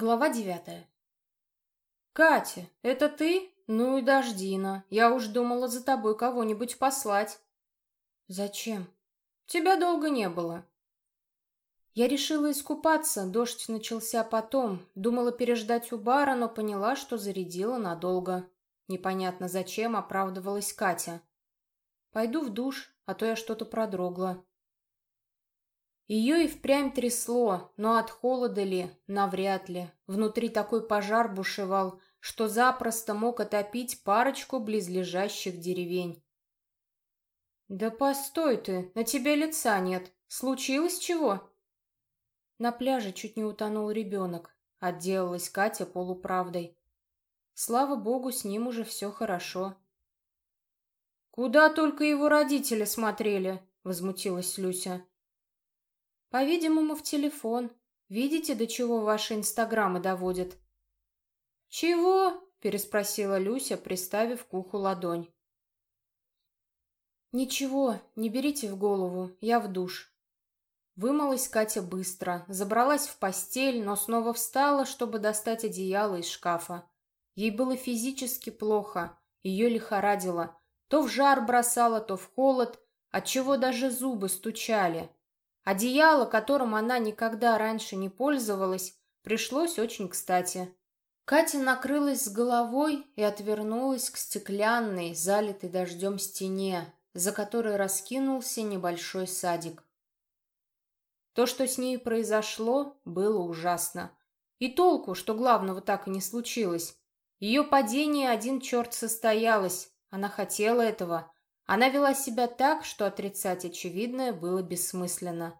Глава девятая. «Катя, это ты? Ну и дождина. Я уж думала за тобой кого-нибудь послать». «Зачем? Тебя долго не было». Я решила искупаться, дождь начался потом. Думала переждать у бара, но поняла, что зарядила надолго. Непонятно зачем оправдывалась Катя. «Пойду в душ, а то я что-то продрогла». Ее и впрямь трясло, но от холода ли, навряд ли. Внутри такой пожар бушевал, что запросто мог отопить парочку близлежащих деревень. «Да постой ты, на тебе лица нет. Случилось чего?» На пляже чуть не утонул ребенок. Отделалась Катя полуправдой. Слава богу, с ним уже все хорошо. «Куда только его родители смотрели?» — возмутилась Люся. По-видимому, в телефон. Видите, до чего ваши инстаграмы доводят? Чего? переспросила Люся, приставив к уху ладонь. Ничего, не берите в голову, я в душ. Вымылась Катя быстро, забралась в постель, но снова встала, чтобы достать одеяло из шкафа. Ей было физически плохо, ее лихорадило. То в жар бросало, то в холод, отчего даже зубы стучали. Одеяло, которым она никогда раньше не пользовалась, пришлось очень кстати. Катя накрылась с головой и отвернулась к стеклянной, залитой дождем стене, за которой раскинулся небольшой садик. То, что с ней произошло, было ужасно. И толку, что главного так и не случилось. Ее падение один черт состоялось, она хотела этого, она вела себя так, что отрицать очевидное было бессмысленно.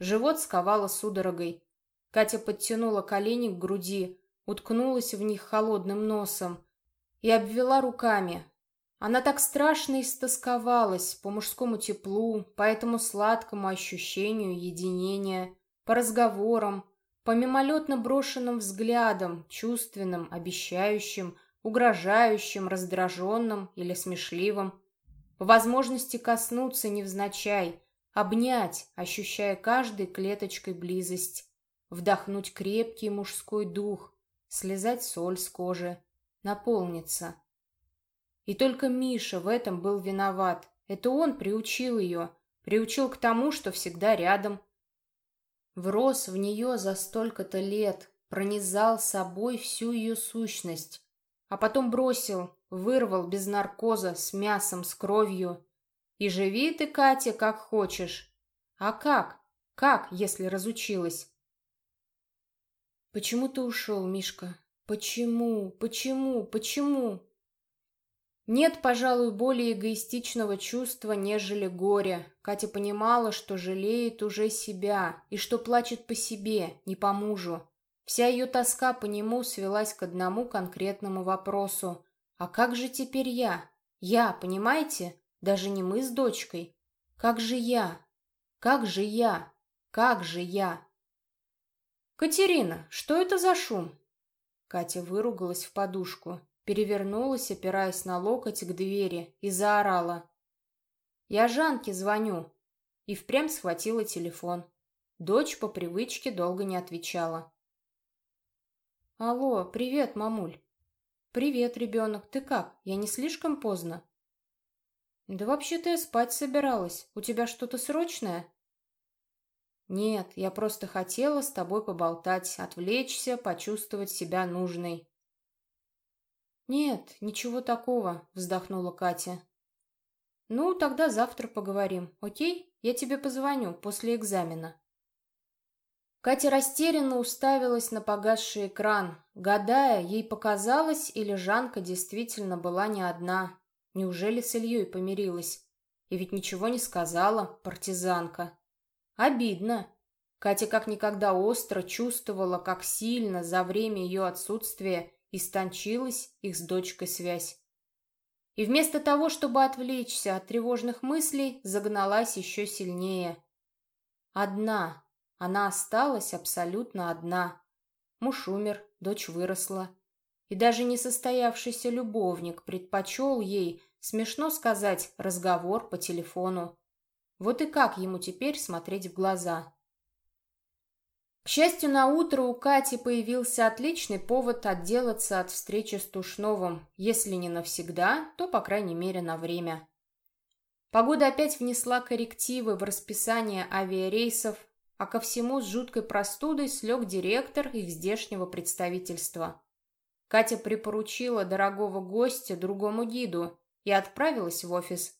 Живот сковало судорогой. Катя подтянула колени к груди, уткнулась в них холодным носом и обвела руками. Она так страшно истосковалась по мужскому теплу, по этому сладкому ощущению единения, по разговорам, по мимолетно брошенным взглядам, чувственным, обещающим, угрожающим, раздраженным или смешливым по возможности коснуться невзначай, обнять, ощущая каждой клеточкой близость, вдохнуть крепкий мужской дух, слезать соль с кожи, наполниться. И только Миша в этом был виноват. Это он приучил ее, приучил к тому, что всегда рядом. Врос в нее за столько-то лет, пронизал собой всю ее сущность, а потом бросил, Вырвал без наркоза, с мясом, с кровью. И живи ты, Катя, как хочешь. А как? Как, если разучилась? Почему ты ушел, Мишка? Почему? Почему? Почему? Нет, пожалуй, более эгоистичного чувства, нежели горе. Катя понимала, что жалеет уже себя и что плачет по себе, не по мужу. Вся ее тоска по нему свелась к одному конкретному вопросу. А как же теперь я? Я, понимаете? Даже не мы с дочкой. Как же я? Как же я? Как же я? Катерина, что это за шум? Катя выругалась в подушку, перевернулась, опираясь на локоть к двери, и заорала. «Я Жанке звоню!» И впрямь схватила телефон. Дочь по привычке долго не отвечала. «Алло, привет, мамуль!» «Привет, ребенок, ты как? Я не слишком поздно?» «Да вообще-то я спать собиралась. У тебя что-то срочное?» «Нет, я просто хотела с тобой поболтать, отвлечься, почувствовать себя нужной». «Нет, ничего такого», — вздохнула Катя. «Ну, тогда завтра поговорим, окей? Я тебе позвоню после экзамена». Катя растерянно уставилась на погасший экран, гадая, ей показалось, или Жанка действительно была не одна. Неужели с Ильей помирилась? И ведь ничего не сказала, партизанка. Обидно. Катя как никогда остро чувствовала, как сильно за время ее отсутствия истончилась их с дочкой связь. И вместо того, чтобы отвлечься от тревожных мыслей, загналась еще сильнее. Одна, она осталась абсолютно одна. Муж умер, дочь выросла. И даже несостоявшийся любовник предпочел ей, смешно сказать, разговор по телефону. Вот и как ему теперь смотреть в глаза? К счастью, на утро у Кати появился отличный повод отделаться от встречи с Тушновым, если не навсегда, то, по крайней мере, на время. Погода опять внесла коррективы в расписание авиарейсов, а ко всему с жуткой простудой слег директор их здешнего представительства. Катя припоручила дорогого гостя другому гиду и отправилась в офис.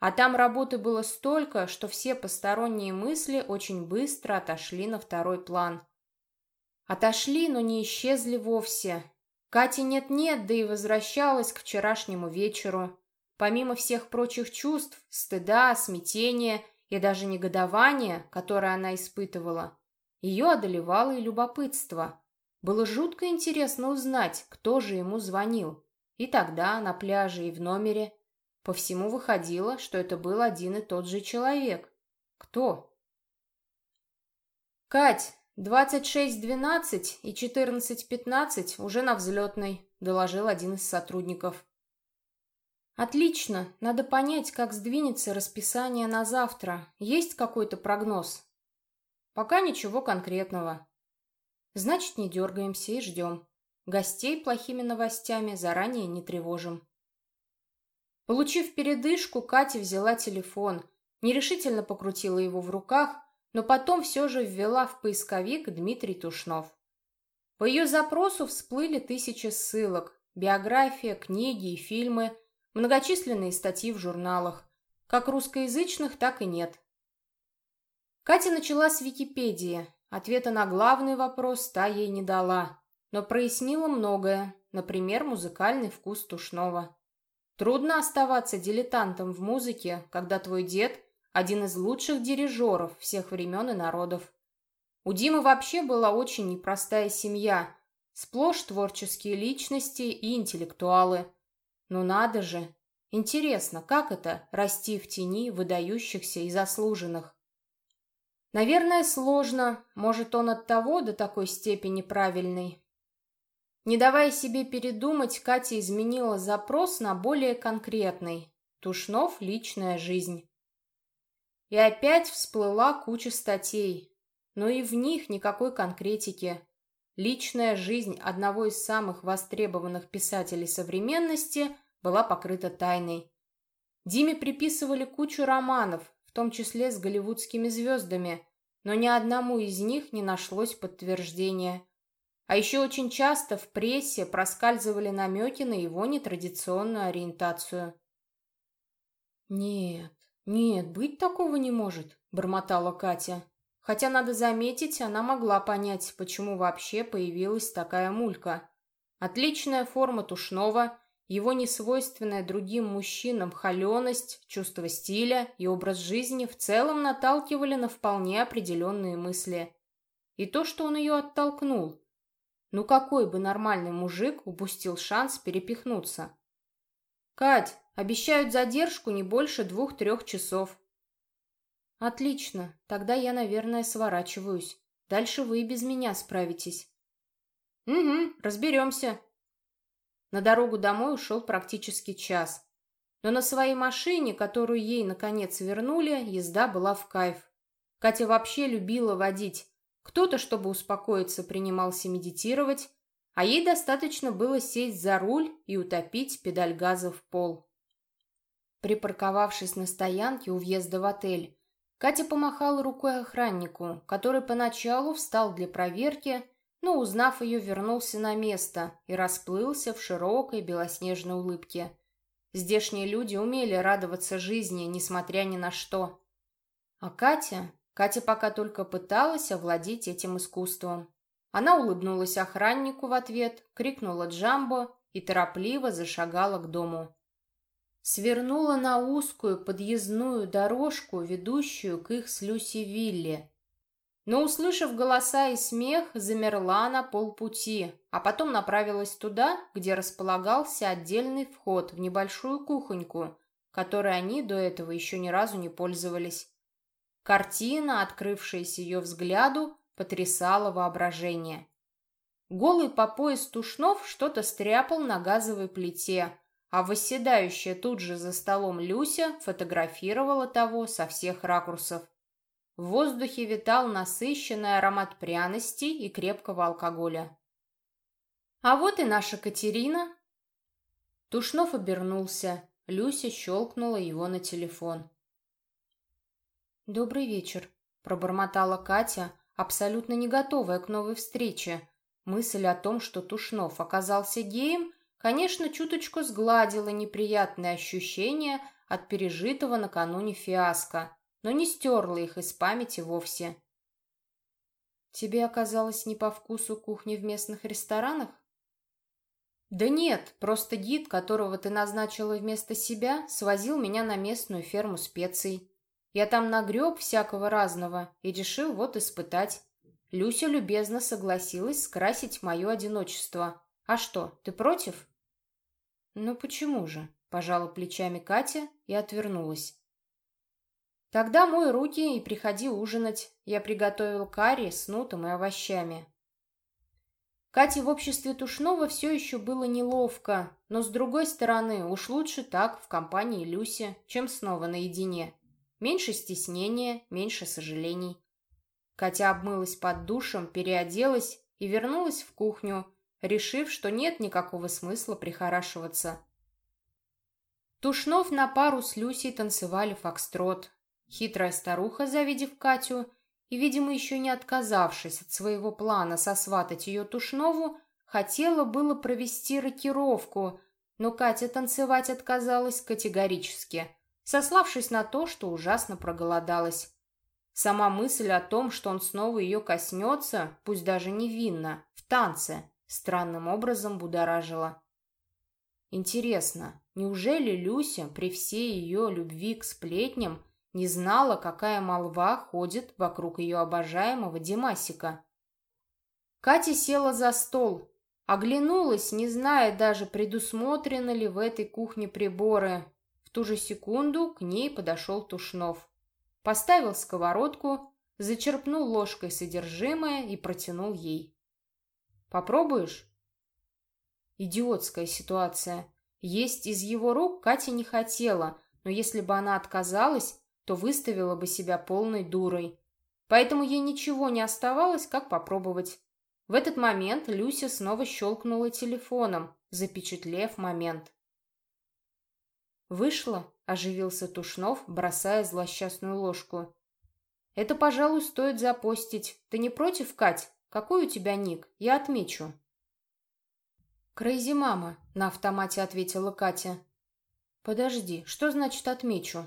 А там работы было столько, что все посторонние мысли очень быстро отошли на второй план. Отошли, но не исчезли вовсе. Катя нет-нет, да и возвращалась к вчерашнему вечеру. Помимо всех прочих чувств, стыда, смятения и даже негодования, которое она испытывала, ее одолевало и любопытство. Было жутко интересно узнать, кто же ему звонил. И тогда, на пляже и в номере, по всему выходило, что это был один и тот же человек. Кто? «Кать, 26.12 и 14.15 уже на взлетной», — доложил один из сотрудников. «Отлично. Надо понять, как сдвинется расписание на завтра. Есть какой-то прогноз?» «Пока ничего конкретного». «Значит, не дергаемся и ждем. Гостей плохими новостями заранее не тревожим». Получив передышку, Катя взяла телефон, нерешительно покрутила его в руках, но потом все же ввела в поисковик Дмитрий Тушнов. По ее запросу всплыли тысячи ссылок, биография, книги и фильмы, многочисленные статьи в журналах, как русскоязычных, так и нет. Катя начала с Википедии. Ответа на главный вопрос та ей не дала, но прояснила многое, например, музыкальный вкус Тушнова. Трудно оставаться дилетантом в музыке, когда твой дед – один из лучших дирижеров всех времен и народов. У Димы вообще была очень непростая семья, сплошь творческие личности и интеллектуалы. Ну надо же! Интересно, как это – расти в тени выдающихся и заслуженных? Наверное, сложно, может, он от того до такой степени правильный, не давая себе передумать, Катя изменила запрос на более конкретный. Тушнов «Личная жизнь». И опять всплыла куча статей, но и в них никакой конкретики. Личная жизнь одного из самых востребованных писателей современности была покрыта тайной. Диме приписывали кучу романов, в том числе с голливудскими звездами, но ни одному из них не нашлось подтверждения – а еще очень часто в прессе проскальзывали намеки на его нетрадиционную ориентацию. «Нет, нет, быть такого не может», — бормотала Катя. Хотя, надо заметить, она могла понять, почему вообще появилась такая мулька. Отличная форма Тушнова, его несвойственная другим мужчинам холеность, чувство стиля и образ жизни в целом наталкивали на вполне определенные мысли. И то, что он ее оттолкнул, ну какой бы нормальный мужик упустил шанс перепихнуться? «Кать, обещают задержку не больше двух-трех часов». «Отлично, тогда я, наверное, сворачиваюсь. Дальше вы и без меня справитесь». «Угу, разберемся». На дорогу домой ушел практически час. Но на своей машине, которую ей, наконец, вернули, езда была в кайф. Катя вообще любила водить, кто-то, чтобы успокоиться, принимался медитировать, а ей достаточно было сесть за руль и утопить педаль газа в пол. Припарковавшись на стоянке у въезда в отель, Катя помахала рукой охраннику, который поначалу встал для проверки, но, узнав ее, вернулся на место и расплылся в широкой белоснежной улыбке. Здешние люди умели радоваться жизни, несмотря ни на что. А Катя, Катя пока только пыталась овладеть этим искусством. Она улыбнулась охраннику в ответ, крикнула Джамбо и торопливо зашагала к дому. Свернула на узкую подъездную дорожку, ведущую к их с Люси вилле. Но, услышав голоса и смех, замерла на полпути, а потом направилась туда, где располагался отдельный вход в небольшую кухоньку, которой они до этого еще ни разу не пользовались. Картина, открывшаяся ее взгляду, потрясала воображение. Голый по пояс Тушнов что-то стряпал на газовой плите, а восседающая тут же за столом Люся фотографировала того со всех ракурсов. В воздухе витал насыщенный аромат пряностей и крепкого алкоголя. «А вот и наша Катерина!» Тушнов обернулся. Люся щелкнула его на телефон. «Добрый вечер», — пробормотала Катя, абсолютно не готовая к новой встрече. Мысль о том, что Тушнов оказался геем, конечно, чуточку сгладила неприятные ощущения от пережитого накануне фиаско, но не стерла их из памяти вовсе. «Тебе оказалось не по вкусу кухни в местных ресторанах?» «Да нет, просто гид, которого ты назначила вместо себя, свозил меня на местную ферму специй. Я там нагреб всякого разного и решил вот испытать. Люся любезно согласилась скрасить мое одиночество. А что, ты против?» «Ну почему же?» – пожала плечами Катя и отвернулась. «Тогда мой руки и приходи ужинать. Я приготовил карри с нутом и овощами. Кате в обществе Тушнова все еще было неловко, но, с другой стороны, уж лучше так, в компании Люси, чем снова наедине. Меньше стеснения, меньше сожалений. Катя обмылась под душем, переоделась и вернулась в кухню, решив, что нет никакого смысла прихорашиваться. Тушнов на пару с Люсей танцевали фокстрот. Хитрая старуха, завидев Катю, и, видимо, еще не отказавшись от своего плана сосватать ее Тушнову, хотела было провести рокировку, но Катя танцевать отказалась категорически, сославшись на то, что ужасно проголодалась. Сама мысль о том, что он снова ее коснется, пусть даже невинно, в танце, странным образом будоражила. Интересно, неужели Люся при всей ее любви к сплетням не знала, какая молва ходит вокруг ее обожаемого Димасика. Катя села за стол, оглянулась, не зная даже, предусмотрены ли в этой кухне приборы. В ту же секунду к ней подошел Тушнов. Поставил сковородку, зачерпнул ложкой содержимое и протянул ей. «Попробуешь?» Идиотская ситуация. Есть из его рук Катя не хотела, но если бы она отказалась, то выставила бы себя полной дурой. Поэтому ей ничего не оставалось, как попробовать. В этот момент Люся снова щелкнула телефоном, запечатлев момент. «Вышло?» — оживился Тушнов, бросая злосчастную ложку. «Это, пожалуй, стоит запостить. Ты не против, Кать? Какой у тебя ник? Я отмечу». «Крейзи мама», — на автомате ответила Катя. «Подожди, что значит отмечу?»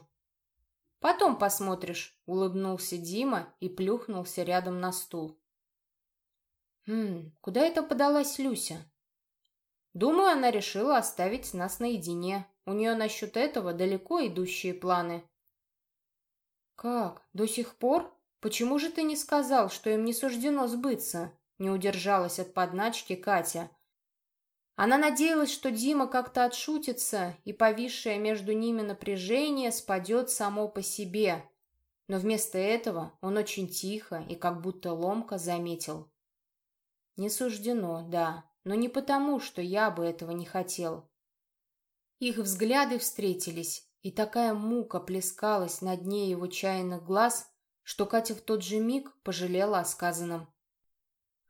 «Потом посмотришь», — улыбнулся Дима и плюхнулся рядом на стул. «Хм, куда это подалась Люся?» «Думаю, она решила оставить нас наедине. У нее насчет этого далеко идущие планы». «Как? До сих пор? Почему же ты не сказал, что им не суждено сбыться?» Не удержалась от подначки Катя, она надеялась, что Дима как-то отшутится, и повисшее между ними напряжение спадет само по себе. Но вместо этого он очень тихо и как будто ломко заметил. «Не суждено, да, но не потому, что я бы этого не хотел». Их взгляды встретились, и такая мука плескалась на дне его чайных глаз, что Катя в тот же миг пожалела о сказанном.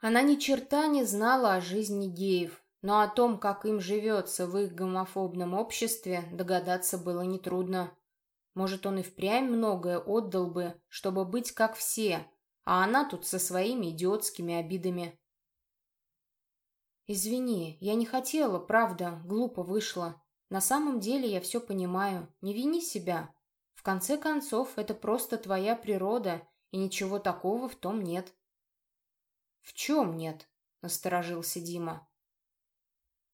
Она ни черта не знала о жизни геев, но о том, как им живется в их гомофобном обществе, догадаться было нетрудно. Может, он и впрямь многое отдал бы, чтобы быть как все, а она тут со своими идиотскими обидами. «Извини, я не хотела, правда, глупо вышло. На самом деле я все понимаю, не вини себя. Конце концов, это просто твоя природа, и ничего такого в том нет». «В чем нет?» — насторожился Дима.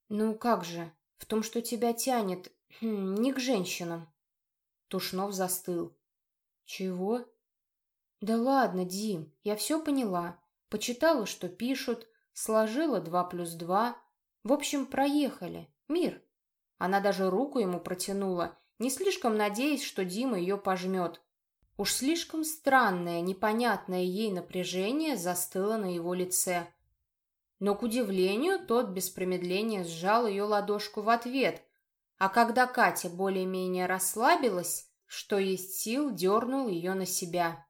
«Ну как же? В том, что тебя тянет хм, не к женщинам». Тушнов застыл. «Чего?» «Да ладно, Дим, я все поняла. Почитала, что пишут, сложила два плюс два. В общем, проехали. Мир». Она даже руку ему протянула, не слишком надеясь, что Дима ее пожмет. Уж слишком странное, непонятное ей напряжение застыло на его лице. Но, к удивлению, тот без промедления сжал ее ладошку в ответ, а когда Катя более-менее расслабилась, что есть сил, дернул ее на себя.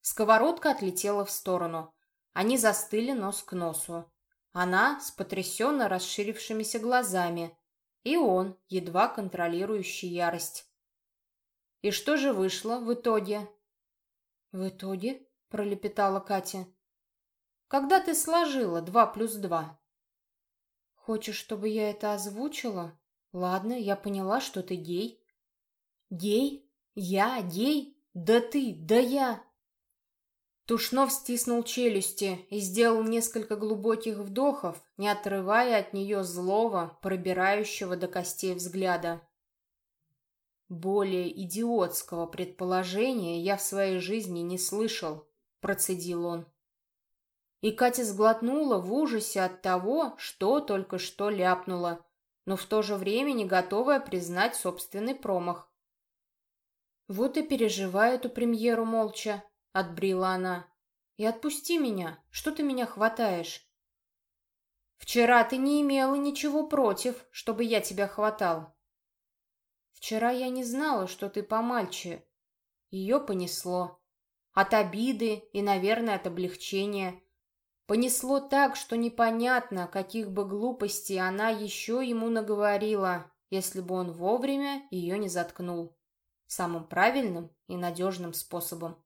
Сковородка отлетела в сторону. Они застыли нос к носу. Она с потрясенно расширившимися глазами. И он, едва контролирующий ярость. «И что же вышло в итоге?» «В итоге?» — пролепетала Катя. «Когда ты сложила два плюс два?» «Хочешь, чтобы я это озвучила? Ладно, я поняла, что ты гей». «Гей? Я гей? Да ты, да я!» Тушнов стиснул челюсти и сделал несколько глубоких вдохов, не отрывая от нее злого, пробирающего до костей взгляда. «Более идиотского предположения я в своей жизни не слышал», — процедил он. И Катя сглотнула в ужасе от того, что только что ляпнула, но в то же время не готовая признать собственный промах. «Вот и переживаю эту премьеру молча», — отбрила она. «И отпусти меня, что ты меня хватаешь?» «Вчера ты не имела ничего против, чтобы я тебя хватал». «Вчера я не знала, что ты помальче». Ее понесло. От обиды и, наверное, от облегчения. Понесло так, что непонятно, каких бы глупостей она еще ему наговорила, если бы он вовремя ее не заткнул. Самым правильным и надежным способом.